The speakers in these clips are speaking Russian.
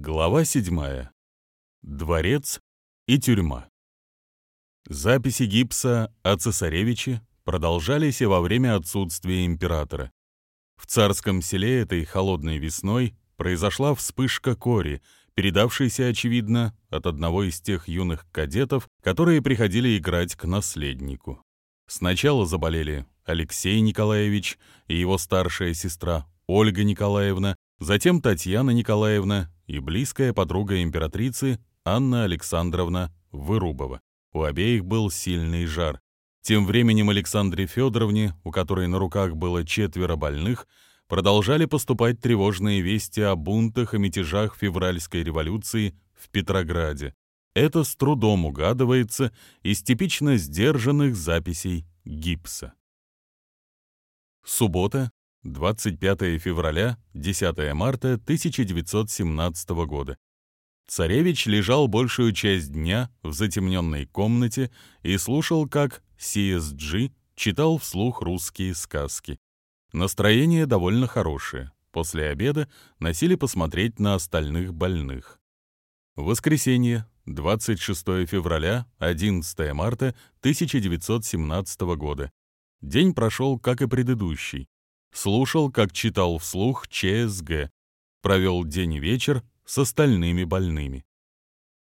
Глава 7. Дворец и тюрьма. Записи гипса о цесаревиче продолжались и во время отсутствия императора. В царском селе этой холодной весной произошла вспышка кори, передавшейся, очевидно, от одного из тех юных кадетов, которые приходили играть к наследнику. Сначала заболели Алексей Николаевич и его старшая сестра Ольга Николаевна, затем Татьяна Николаевна и близкая подруга императрицы Анна Александровна Вырубова. У обеих был сильный жар. Тем временем Александре Федоровне, у которой на руках было четверо больных, продолжали поступать тревожные вести о бунтах и мятежах февральской революции в Петрограде. Это с трудом угадывается из типично сдержанных записей гипса. Суббота, 25 февраля, 10 марта 1917 года. Царевич лежал большую часть дня в затемненной комнате и слушал, как CSG читал вслух русские сказки. Настроение довольно хорошее. После обеда носили посмотреть на остальных больных. Воскресенье, 26 февраля, 11 марта 1917 года. День прошел, как и предыдущий. Слушал, как читал вслух ЧСГ. Провел день и вечер с остальными больными.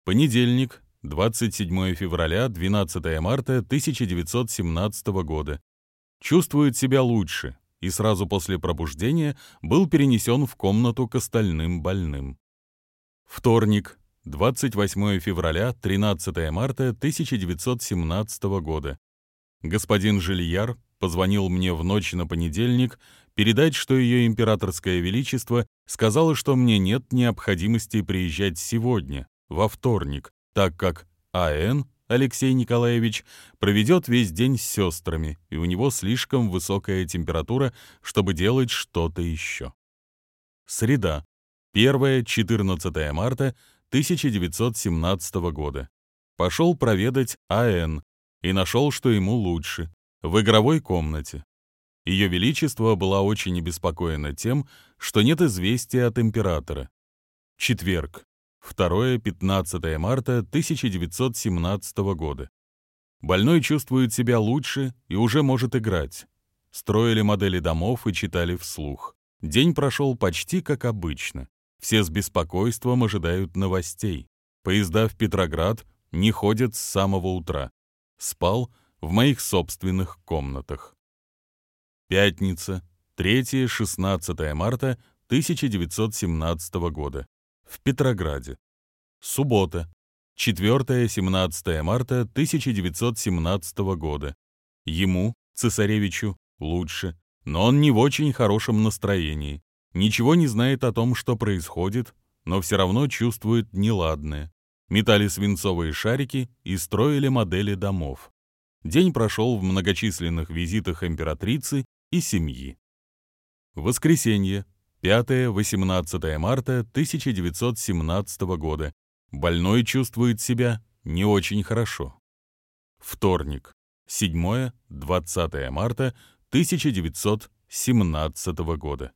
Понедельник, 27 февраля, 12 марта 1917 года. Чувствует себя лучше и сразу после пробуждения был перенесен в комнату к остальным больным. Вторник, 28 февраля, 13 марта 1917 года. Господин Жильяр позвонил мне в ночь на понедельник передать, что ее императорское величество сказало, что мне нет необходимости приезжать сегодня, во вторник, так как А.Н. Алексей Николаевич проведет весь день с сестрами, и у него слишком высокая температура, чтобы делать что-то еще. Среда, 1-14 марта 1917 года. Пошел проведать А.Н. и нашел, что ему лучше, в игровой комнате. Ее Величество была очень обеспокоена тем, что нет известия от императора. Четверг, 2-15 марта 1917 года. Больной чувствует себя лучше и уже может играть. Строили модели домов и читали вслух. День прошел почти как обычно. Все с беспокойством ожидают новостей. Поезда в Петроград не ходят с самого утра. Спал в моих собственных комнатах. Пятница, 3-16 марта 1917 года. В Петрограде. Суббота, 4-17 марта 1917 года. Ему, цесаревичу, лучше, но он не в очень хорошем настроении. Ничего не знает о том, что происходит, но все равно чувствует неладное. Метали свинцовые шарики и строили модели домов. День прошел в многочисленных визитах императрицы и семьи. Воскресенье, 5-18 марта 1917 года. Больной чувствует себя не очень хорошо. Вторник, 7-20 марта 1917 года.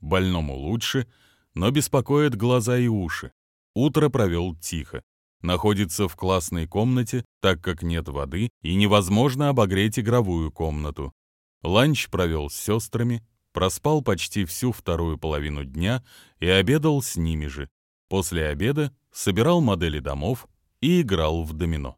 Больному лучше, но беспокоит глаза и уши. Утро провел тихо находится в классной комнате, так как нет воды и невозможно обогреть игровую комнату. Ланч провел с сестрами, проспал почти всю вторую половину дня и обедал с ними же. После обеда собирал модели домов и играл в домино.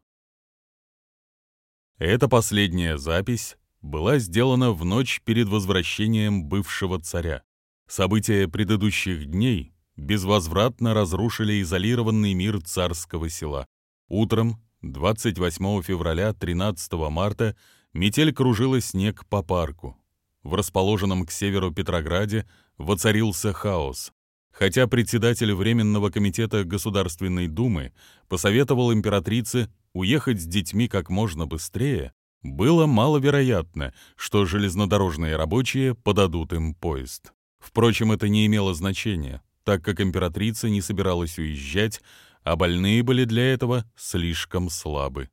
Эта последняя запись была сделана в ночь перед возвращением бывшего царя. События предыдущих дней безвозвратно разрушили изолированный мир царского села. Утром 28 февраля 13 марта метель кружила снег по парку. В расположенном к северу Петрограде воцарился хаос. Хотя председатель Временного комитета Государственной Думы посоветовал императрице уехать с детьми как можно быстрее, было маловероятно, что железнодорожные рабочие подадут им поезд. Впрочем, это не имело значения так как императрица не собиралась уезжать, а больные были для этого слишком слабы.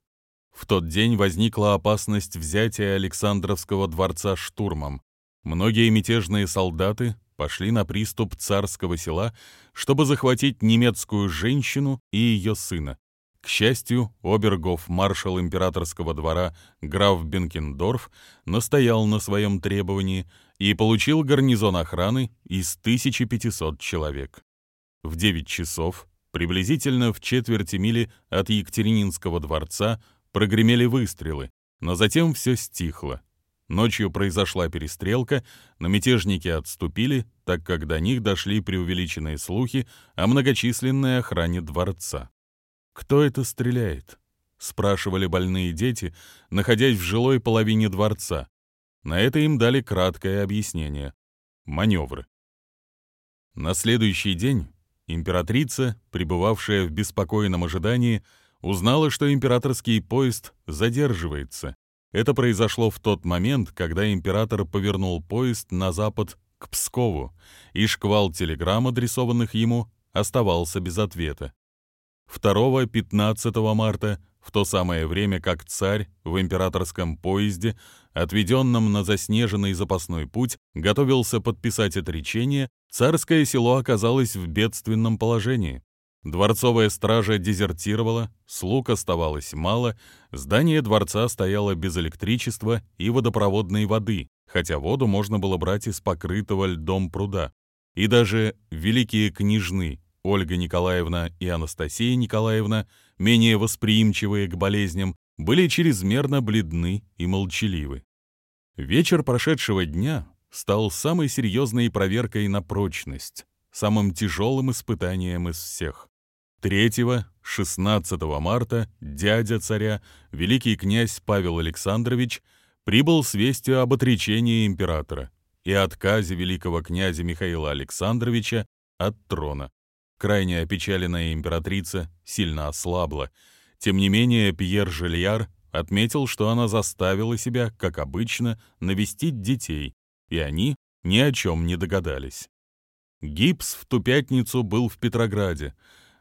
В тот день возникла опасность взятия Александровского дворца штурмом. Многие мятежные солдаты пошли на приступ царского села, чтобы захватить немецкую женщину и ее сына. К счастью, обергов маршал императорского двора граф Бенкендорф настоял на своем требовании и получил гарнизон охраны из 1500 человек. В 9 часов, приблизительно в четверти мили от Екатерининского дворца, прогремели выстрелы, но затем все стихло. Ночью произошла перестрелка, но мятежники отступили, так как до них дошли преувеличенные слухи о многочисленной охране дворца. «Кто это стреляет?» — спрашивали больные дети, находясь в жилой половине дворца. На это им дали краткое объяснение. Маневры. На следующий день императрица, пребывавшая в беспокойном ожидании, узнала, что императорский поезд задерживается. Это произошло в тот момент, когда император повернул поезд на запад к Пскову, и шквал телеграмм, адресованных ему, оставался без ответа. 2-15 марта, в то самое время как царь в императорском поезде, отведенном на заснеженный запасной путь, готовился подписать отречение, царское село оказалось в бедственном положении. Дворцовая стража дезертировала, слуг оставалось мало, здание дворца стояло без электричества и водопроводной воды, хотя воду можно было брать из покрытого льдом пруда. И даже великие княжны Ольга Николаевна и Анастасия Николаевна, менее восприимчивые к болезням, были чрезмерно бледны и молчаливы. Вечер прошедшего дня стал самой серьезной проверкой на прочность, самым тяжелым испытанием из всех. 3-16 марта дядя царя, великий князь Павел Александрович, прибыл с вестью об отречении императора и отказе великого князя Михаила Александровича от трона. Крайне опечаленная императрица сильно ослабла. Тем не менее, Пьер Жильяр отметил, что она заставила себя, как обычно, навестить детей, и они ни о чем не догадались. Гипс в ту пятницу был в Петрограде.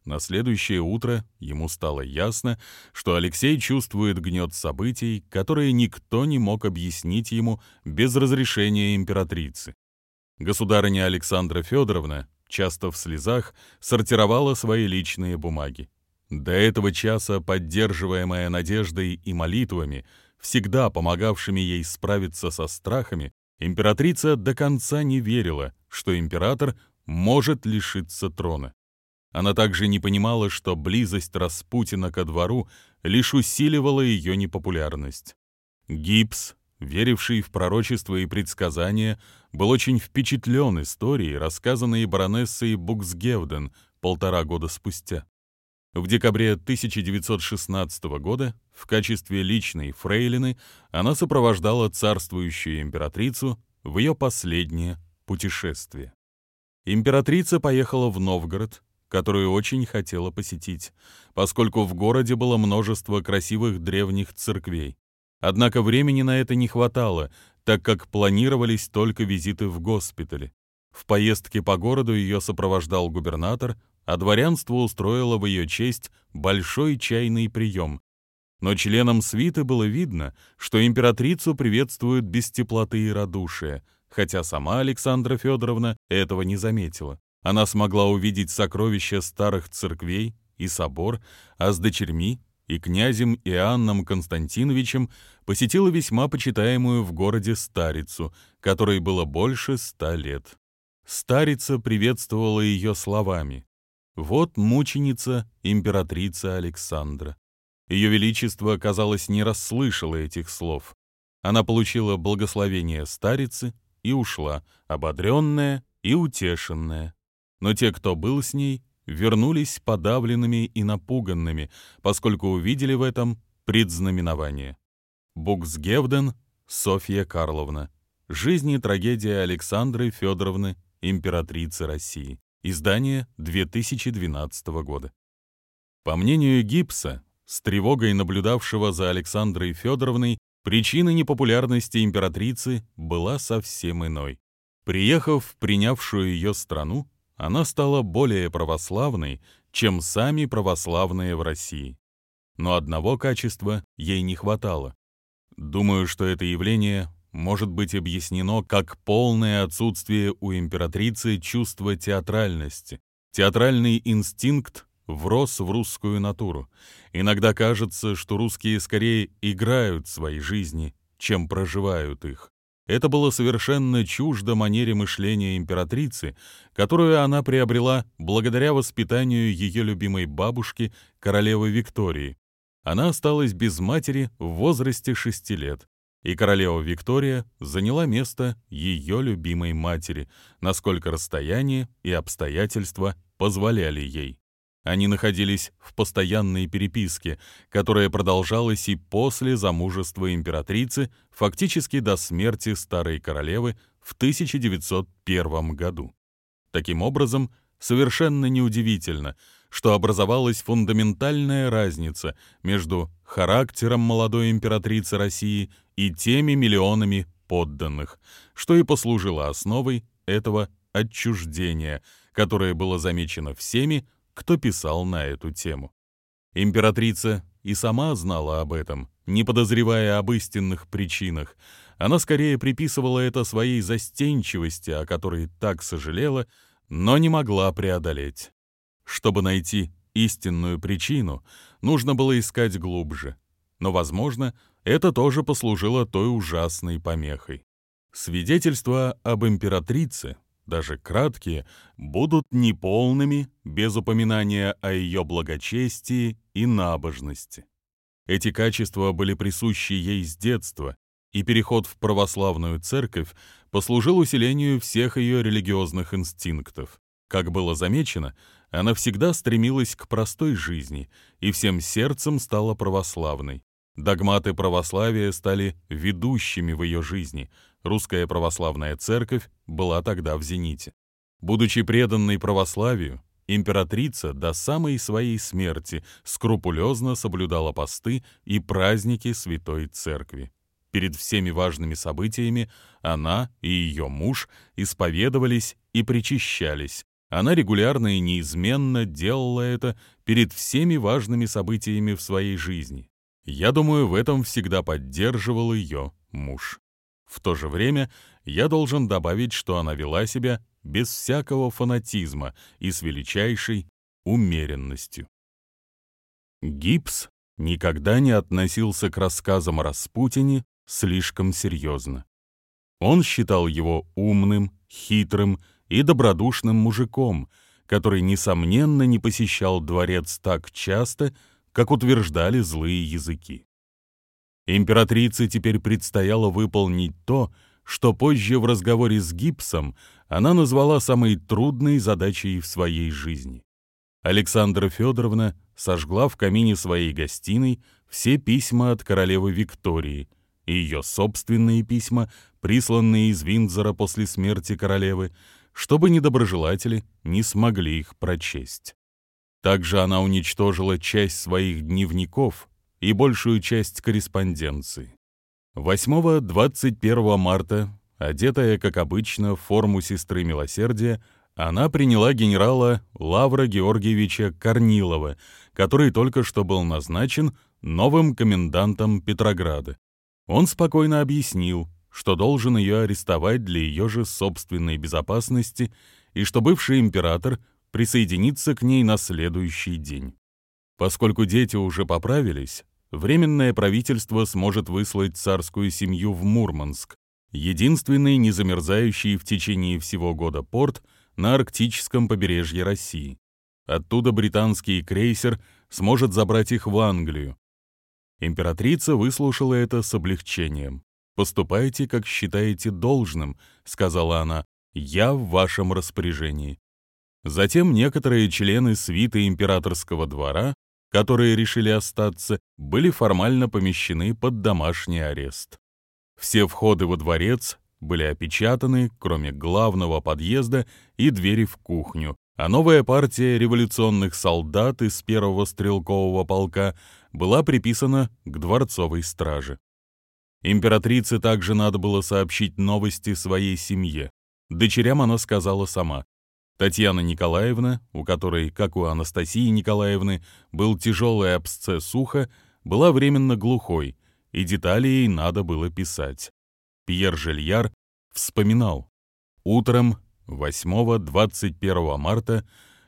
На следующее утро ему стало ясно, что Алексей чувствует гнет событий, которые никто не мог объяснить ему без разрешения императрицы. Государыня Александра Федоровна часто в слезах, сортировала свои личные бумаги. До этого часа, поддерживаемая надеждой и молитвами, всегда помогавшими ей справиться со страхами, императрица до конца не верила, что император может лишиться трона. Она также не понимала, что близость Распутина ко двору лишь усиливала ее непопулярность. Гипс, веривший в пророчества и предсказания, был очень впечатлен историей, рассказанной баронессой Буксгевден полтора года спустя. В декабре 1916 года в качестве личной фрейлины она сопровождала царствующую императрицу в ее последнее путешествие. Императрица поехала в Новгород, которую очень хотела посетить, поскольку в городе было множество красивых древних церквей. Однако времени на это не хватало, так как планировались только визиты в госпитале. В поездке по городу ее сопровождал губернатор, а дворянство устроило в ее честь большой чайный прием. Но членам свиты было видно, что императрицу приветствуют без теплоты и радушия, хотя сама Александра Федоровна этого не заметила. Она смогла увидеть сокровища старых церквей и собор, а с дочерьми и князем Иоанном Константиновичем посетила весьма почитаемую в городе старицу, которой было больше ста лет. Старица приветствовала ее словами. «Вот мученица, императрица Александра». Ее Величество, казалось, не расслышало этих слов. Она получила благословение старицы и ушла, ободренная и утешенная. Но те, кто был с ней, вернулись подавленными и напуганными, поскольку увидели в этом предзнаменование. Буксгевден Софья Карловна. Жизнь и трагедия Александры Федоровны, императрицы России. Издание 2012 года. По мнению Гипса, с тревогой наблюдавшего за Александрой Федоровной, причина непопулярности императрицы была совсем иной. Приехав в принявшую ее страну, она стала более православной, чем сами православные в России. Но одного качества ей не хватало. Думаю, что это явление может быть объяснено как полное отсутствие у императрицы чувства театральности. Театральный инстинкт врос в русскую натуру. Иногда кажется, что русские скорее играют свои жизни, чем проживают их. Это было совершенно чуждо манере мышления императрицы, которую она приобрела благодаря воспитанию ее любимой бабушки, королевы Виктории. Она осталась без матери в возрасте шести лет, и королева Виктория заняла место ее любимой матери, насколько расстояние и обстоятельства позволяли ей. Они находились в постоянной переписке, которая продолжалась и после замужества императрицы, фактически до смерти старой королевы в 1901 году. Таким образом, совершенно неудивительно, что образовалась фундаментальная разница между характером молодой императрицы России и теми миллионами подданных, что и послужило основой этого отчуждения, которое было замечено всеми, кто писал на эту тему. Императрица и сама знала об этом, не подозревая об истинных причинах. Она скорее приписывала это своей застенчивости, о которой так сожалела, но не могла преодолеть. Чтобы найти истинную причину, нужно было искать глубже. Но, возможно, это тоже послужило той ужасной помехой. Свидетельства об императрице даже краткие, будут неполными без упоминания о ее благочестии и набожности. Эти качества были присущи ей с детства, и переход в православную церковь послужил усилению всех ее религиозных инстинктов. Как было замечено, она всегда стремилась к простой жизни и всем сердцем стала православной. Догматы православия стали ведущими в ее жизни, Русская православная церковь была тогда в зените. Будучи преданной православию, императрица до самой своей смерти скрупулезно соблюдала посты и праздники Святой Церкви. Перед всеми важными событиями она и ее муж исповедовались и причащались. Она регулярно и неизменно делала это перед всеми важными событиями в своей жизни. Я думаю, в этом всегда поддерживал ее муж. В то же время я должен добавить, что она вела себя без всякого фанатизма и с величайшей умеренностью. Гипс никогда не относился к рассказам о Распутине слишком серьезно. Он считал его умным, хитрым и добродушным мужиком, который, несомненно, не посещал дворец так часто, как утверждали злые языки. Императрице теперь предстояло выполнить то, что позже в разговоре с Гипсом она назвала самой трудной задачей в своей жизни. Александра Федоровна сожгла в камине своей гостиной все письма от королевы Виктории и ее собственные письма, присланные из Виндзора после смерти королевы, чтобы недоброжелатели не смогли их прочесть. Также она уничтожила часть своих дневников, и большую часть корреспонденции. 8-21 марта, одетая, как обычно, в форму сестры милосердия, она приняла генерала Лавра Георгиевича Корнилова, который только что был назначен новым комендантом Петрограда. Он спокойно объяснил, что должен ее арестовать для ее же собственной безопасности и что бывший император присоединится к ней на следующий день. Поскольку дети уже поправились, Временное правительство сможет выслать царскую семью в Мурманск, единственный незамерзающий в течение всего года порт на арктическом побережье России. Оттуда британский крейсер сможет забрать их в Англию. Императрица выслушала это с облегчением. «Поступайте, как считаете должным», — сказала она, — «я в вашем распоряжении». Затем некоторые члены свиты императорского двора которые решили остаться, были формально помещены под домашний арест. Все входы во дворец были опечатаны, кроме главного подъезда и двери в кухню, а новая партия революционных солдат из первого стрелкового полка была приписана к дворцовой страже. Императрице также надо было сообщить новости своей семье. Дочерям она сказала сама. Татьяна Николаевна, у которой, как у Анастасии Николаевны, был тяжелый абсцесс уха, была временно глухой, и детали ей надо было писать. Пьер Жильяр вспоминал. Утром 8-21 марта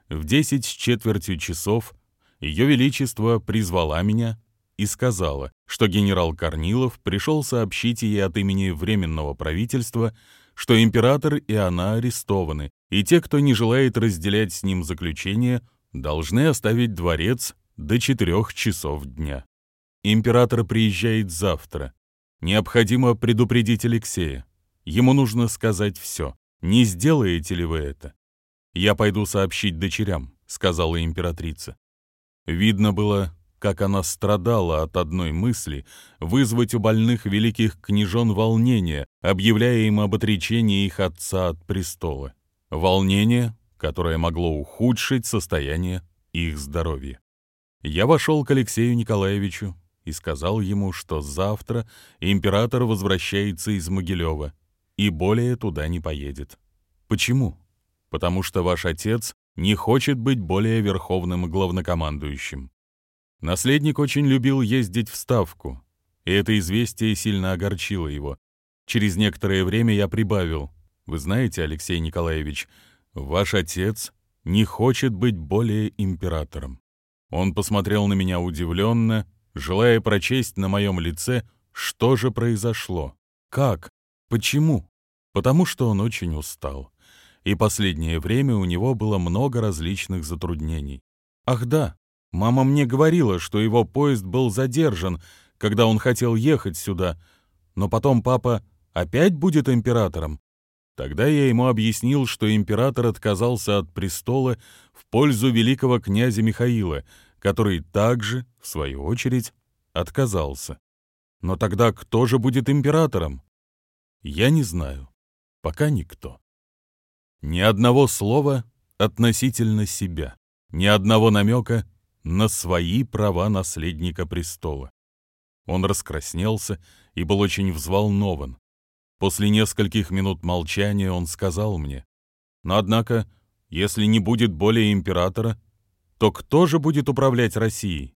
в 10 с четвертью часов Ее Величество призвала меня и сказала, что генерал Корнилов пришел сообщить ей от имени Временного правительства, что император и она арестованы, и те, кто не желает разделять с ним заключение, должны оставить дворец до четырех часов дня. Император приезжает завтра. Необходимо предупредить Алексея. Ему нужно сказать все. Не сделаете ли вы это? Я пойду сообщить дочерям, сказала императрица. Видно было, как она страдала от одной мысли вызвать у больных великих княжон волнение, объявляя им об отречении их отца от престола. Волнение, которое могло ухудшить состояние их здоровья. Я вошел к Алексею Николаевичу и сказал ему, что завтра император возвращается из Могилева и более туда не поедет. Почему? Потому что ваш отец не хочет быть более верховным главнокомандующим. Наследник очень любил ездить в Ставку, и это известие сильно огорчило его. Через некоторое время я прибавил. Вы знаете, Алексей Николаевич, ваш отец не хочет быть более императором. Он посмотрел на меня удивленно, желая прочесть на моем лице, что же произошло. Как? Почему? Потому что он очень устал. И последнее время у него было много различных затруднений. Ах да, мама мне говорила, что его поезд был задержан, когда он хотел ехать сюда, но потом папа опять будет императором. Тогда я ему объяснил, что император отказался от престола в пользу великого князя Михаила, который также, в свою очередь, отказался. Но тогда кто же будет императором? Я не знаю. Пока никто. Ни одного слова относительно себя, ни одного намека на свои права наследника престола. Он раскраснелся и был очень взволнован. После нескольких минут молчания он сказал мне, «Но однако, если не будет более императора, то кто же будет управлять Россией?»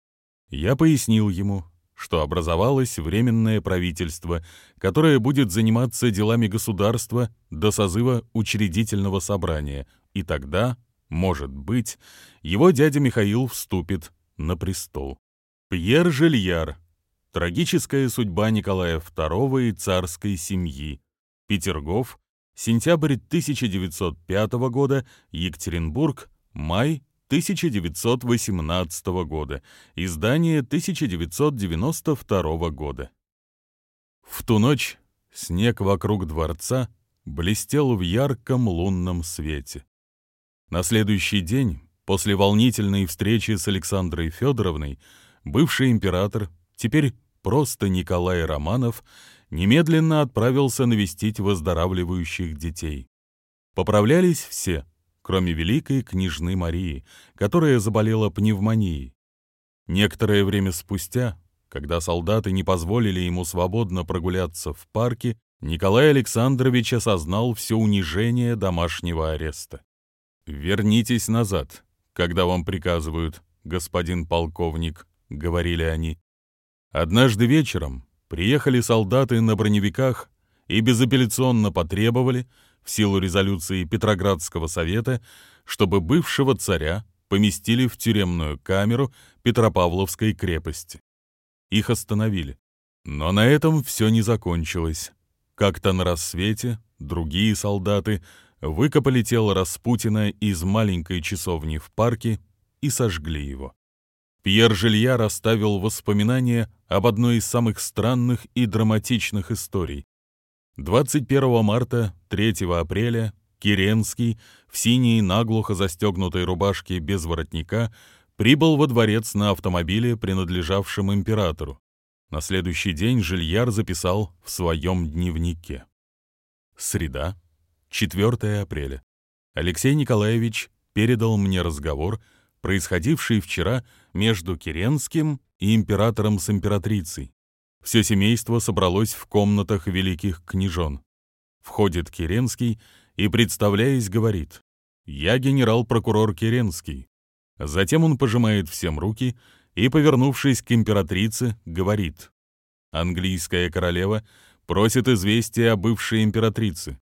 Я пояснил ему, что образовалось Временное правительство, которое будет заниматься делами государства до созыва учредительного собрания, и тогда, может быть, его дядя Михаил вступит на престол. Пьер Жильяр Трагическая судьба Николая II и царской семьи. Петергоф. Сентябрь 1905 года. Екатеринбург. Май 1918 года. Издание 1992 года. В ту ночь снег вокруг дворца блестел в ярком лунном свете. На следующий день, после волнительной встречи с Александрой Федоровной, бывший император теперь просто Николай Романов, немедленно отправился навестить выздоравливающих детей. Поправлялись все, кроме великой княжны Марии, которая заболела пневмонией. Некоторое время спустя, когда солдаты не позволили ему свободно прогуляться в парке, Николай Александрович осознал все унижение домашнего ареста. «Вернитесь назад, когда вам приказывают, господин полковник», — говорили они. Однажды вечером приехали солдаты на броневиках и безапелляционно потребовали, в силу резолюции Петроградского совета, чтобы бывшего царя поместили в тюремную камеру Петропавловской крепости. Их остановили. Но на этом все не закончилось. Как-то на рассвете другие солдаты выкопали тело Распутина из маленькой часовни в парке и сожгли его. Пьер Жильяр оставил воспоминания об одной из самых странных и драматичных историй. 21 марта, 3 апреля Киренский в синей наглухо застегнутой рубашке без воротника прибыл во дворец на автомобиле, принадлежавшем императору. На следующий день Жильяр записал в своем дневнике. Среда, 4 апреля. Алексей Николаевич передал мне разговор, происходивший вчера между Керенским и императором с императрицей. Все семейство собралось в комнатах великих княжон. Входит Керенский и, представляясь, говорит «Я генерал-прокурор Керенский». Затем он пожимает всем руки и, повернувшись к императрице, говорит «Английская королева Просит известия о бывшей императрице.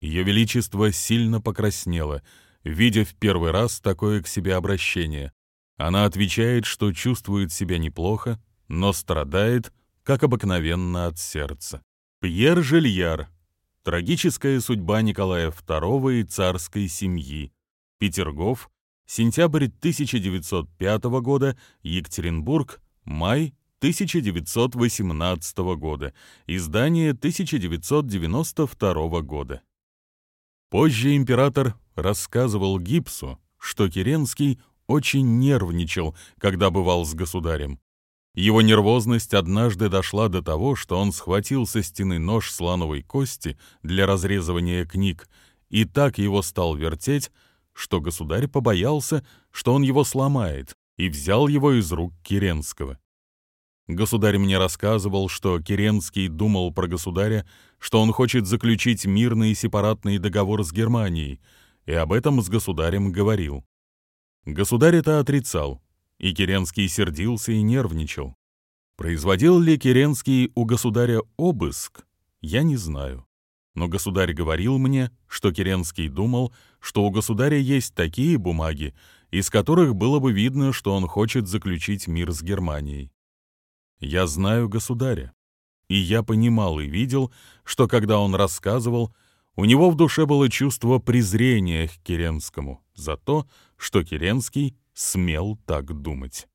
Ее Величество сильно покраснело, видя в первый раз такое к себе обращение. Она отвечает, что чувствует себя неплохо, но страдает, как обыкновенно, от сердца. Пьер Жильяр. Трагическая судьба Николая II и царской семьи. Петергоф. Сентябрь 1905 года. Екатеринбург. Май 1918 года. Издание 1992 года. Позже император рассказывал Гипсу, что Керенский очень нервничал, когда бывал с государем. Его нервозность однажды дошла до того, что он схватил со стены нож слоновой кости для разрезывания книг и так его стал вертеть, что государь побоялся, что он его сломает, и взял его из рук Керенского. Государь мне рассказывал, что Керенский думал про государя, что он хочет заключить мирный и сепаратный договор с Германией, и об этом с государем говорил. Государь это отрицал, и Керенский сердился и нервничал. Производил ли Керенский у государя обыск, я не знаю. Но государь говорил мне, что Керенский думал, что у государя есть такие бумаги, из которых было бы видно, что он хочет заключить мир с Германией. Я знаю государя, и я понимал и видел, что когда он рассказывал, у него в душе было чувство презрения к Керенскому за то, что Керенский смел так думать.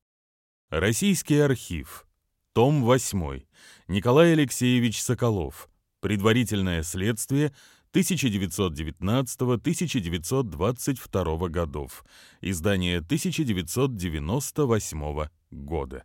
Российский архив. Том 8. Николай Алексеевич Соколов. Предварительное следствие 1919-1922 годов. Издание 1998 года.